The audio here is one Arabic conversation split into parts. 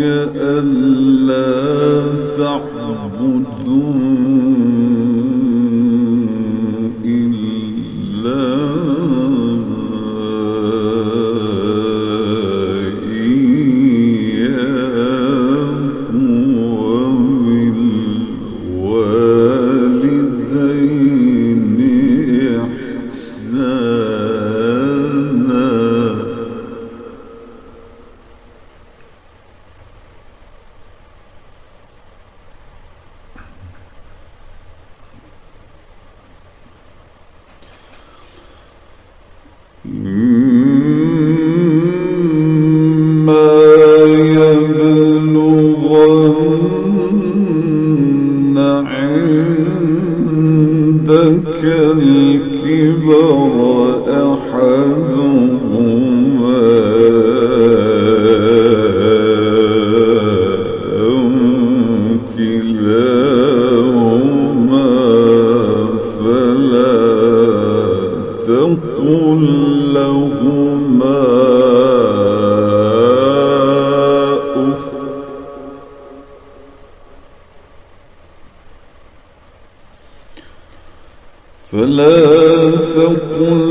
ألا تعبدوا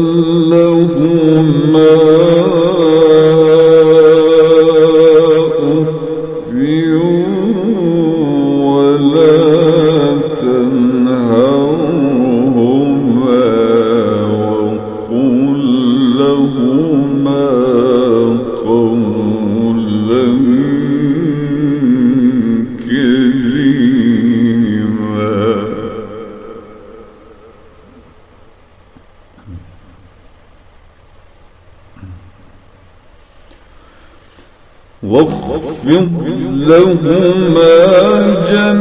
تقل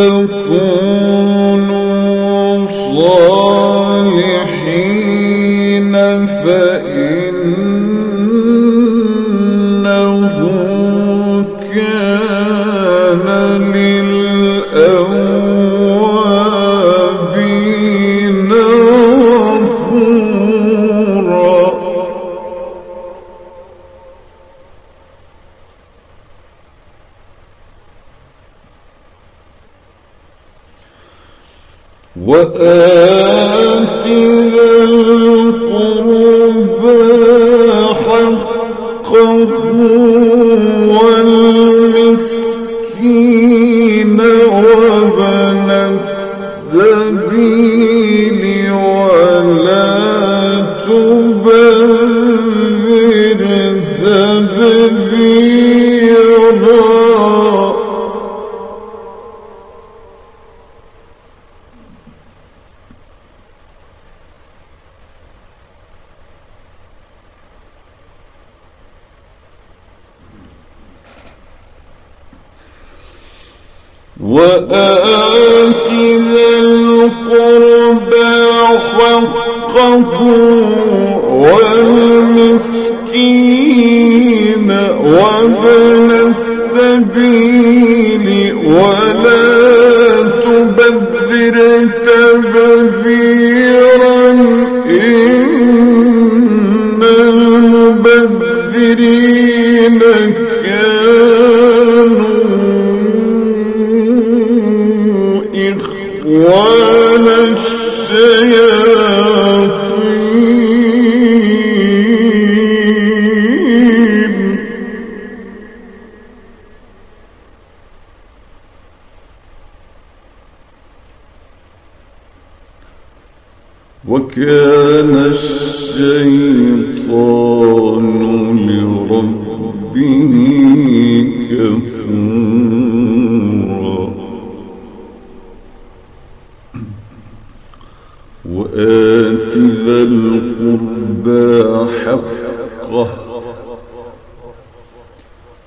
إن وآت ذا القربى حقه وآت حقه والمسكين وابن السبيل ولا one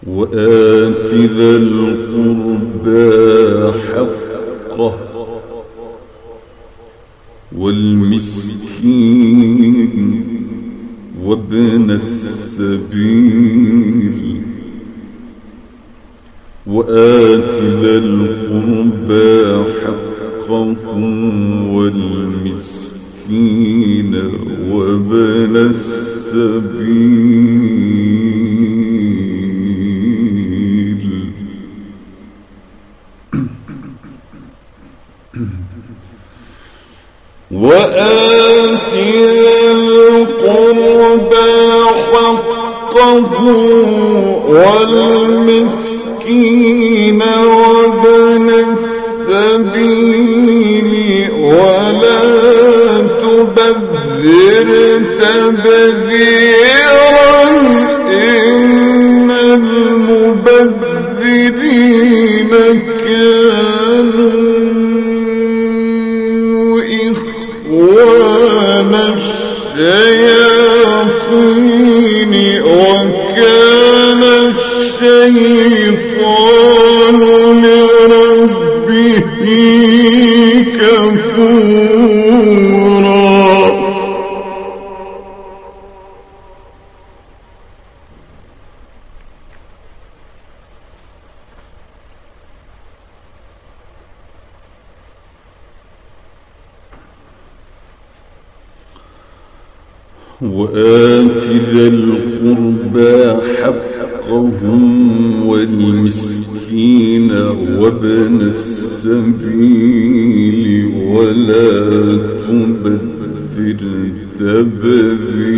وآت ذا القربى حقه وآت القربى حقه والمسكين وابن السبيل ولا تبذر تبذيرا الشيطان تبذيرا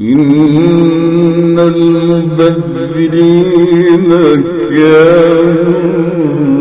إن المبذرين كانوا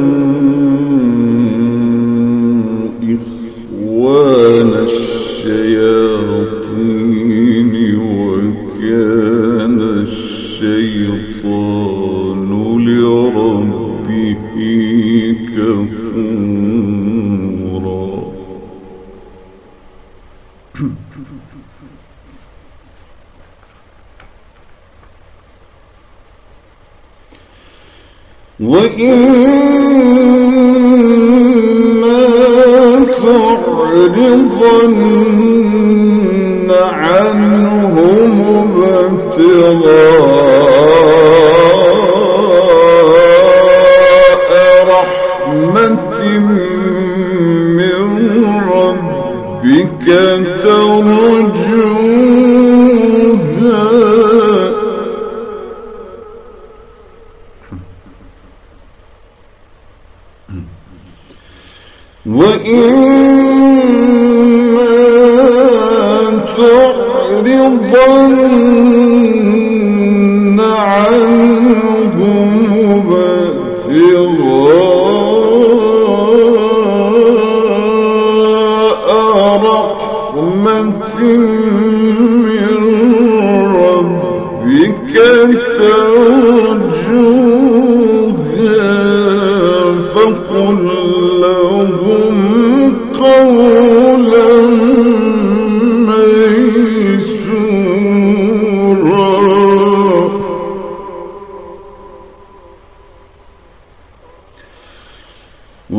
وإما تعرضن عنهم ابتغاء وإما تعرضن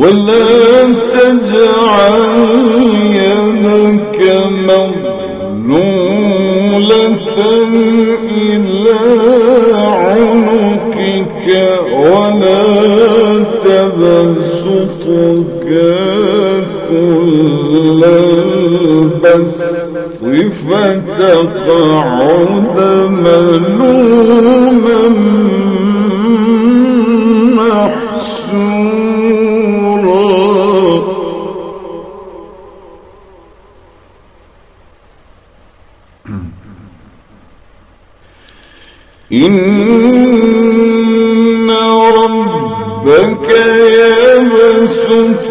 ولا تجعل يدك مغلولة إلى عنقك ولا تبسطك كل البسط فتقعد ملوما إن ربك يبسط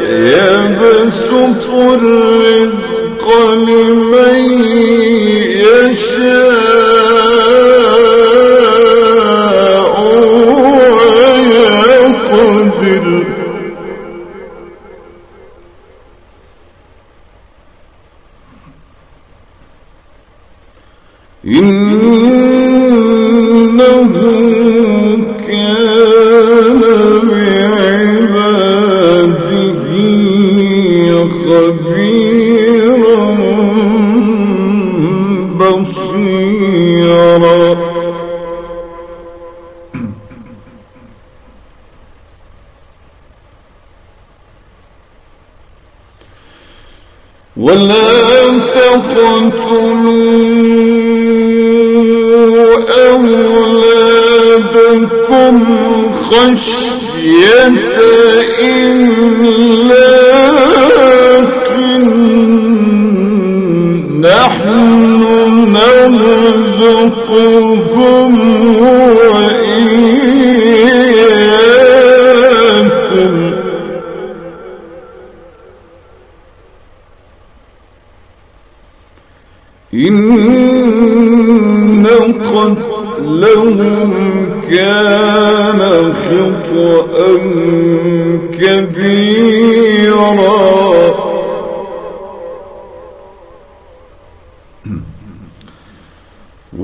الرزق لمن يشاء ويقدر. خشية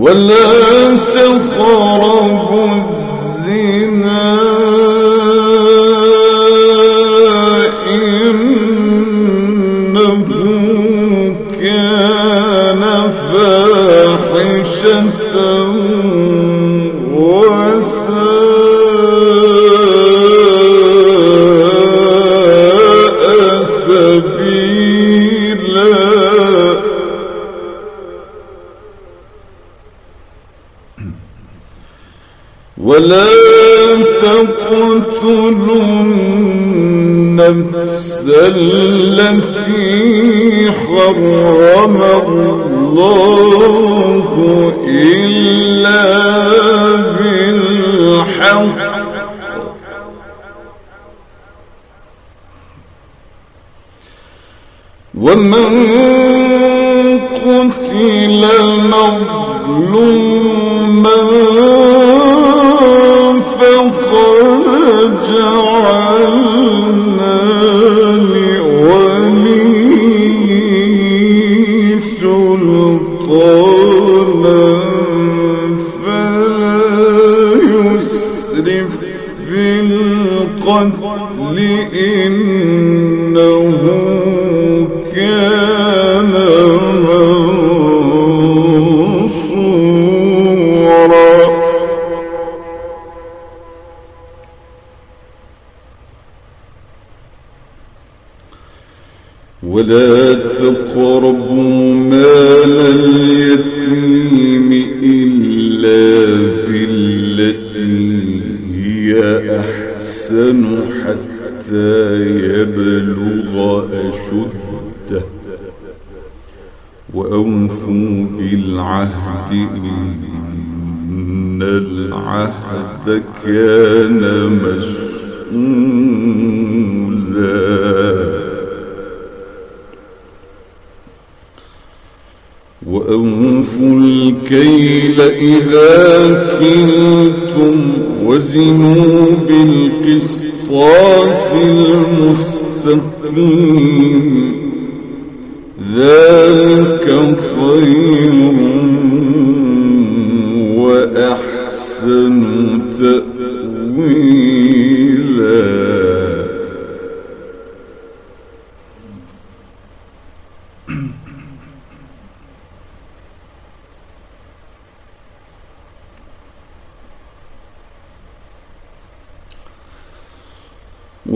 ولا تقربوا ولا تقتلوا النفس التي حرم الله إلا بالحق. ومن قتل مظلوما Oh. أحسن حتى يبلغ أشده. وأوفوا بالعهد إن العهد كان مسؤولا. وأوفوا الكيل إذا كنتم وزنوا بالقسطاس المستقيم. ذلك خير.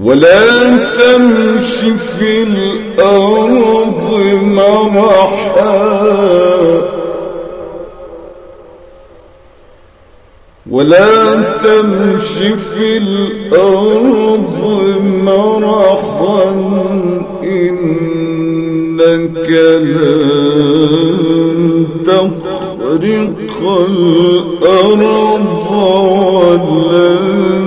ولا تمش في الأرض مرحا. ولا تمش في الأرض مرحا. إنك لن تخرق الأرض ولن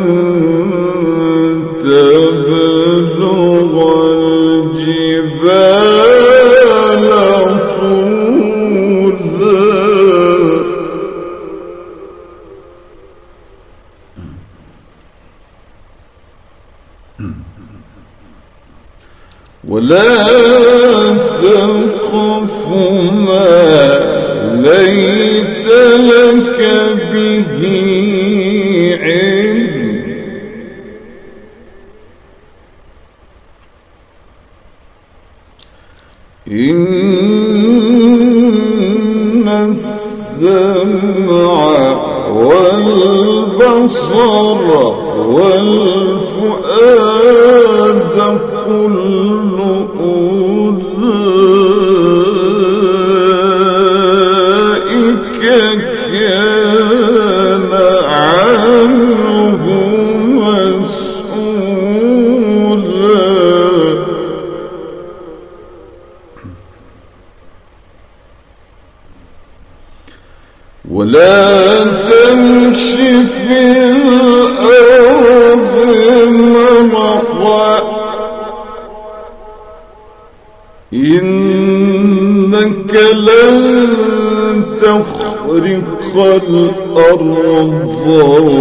تخرق الأرض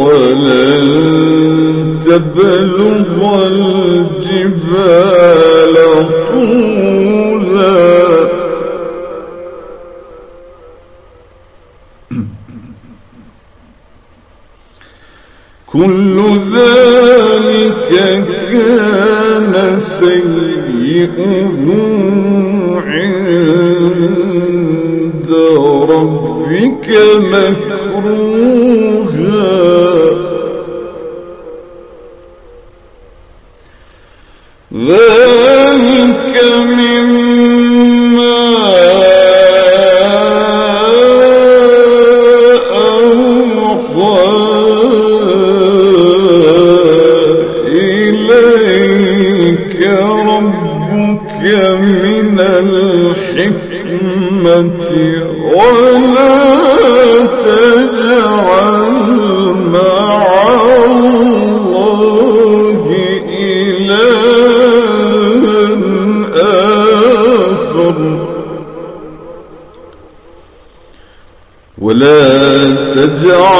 ولن تبلغ الجبال طولا. كل ذلك كان سيئه عند ربك مكروها. ذلك